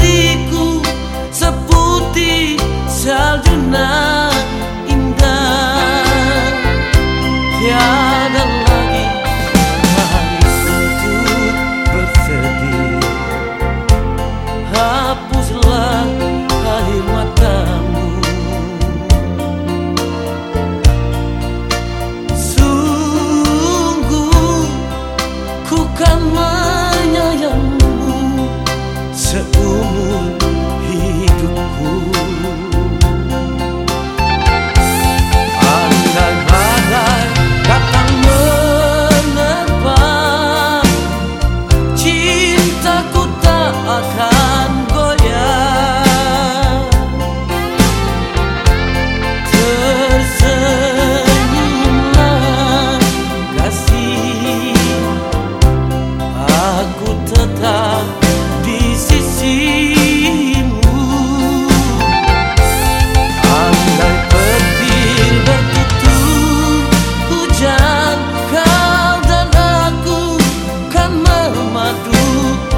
rack سپوتی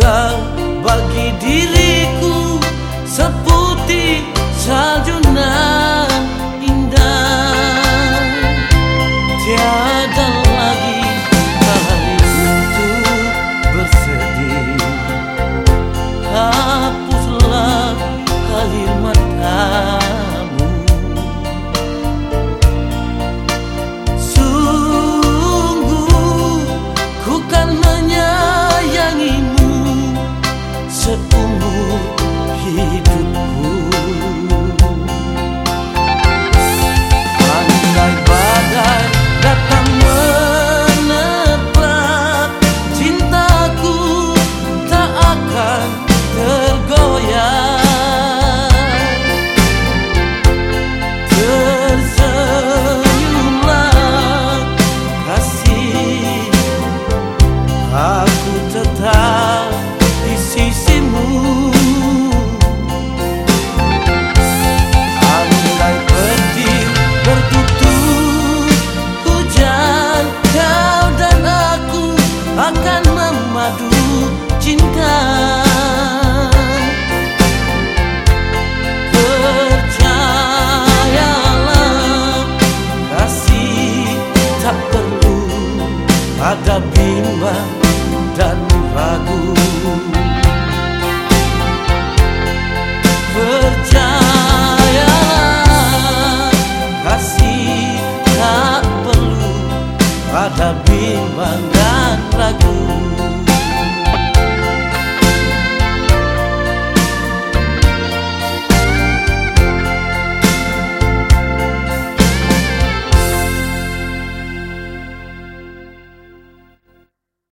بغ ڈ سپوتی چیاب جن پرگو چایا رسی گات لو رجبیب بگو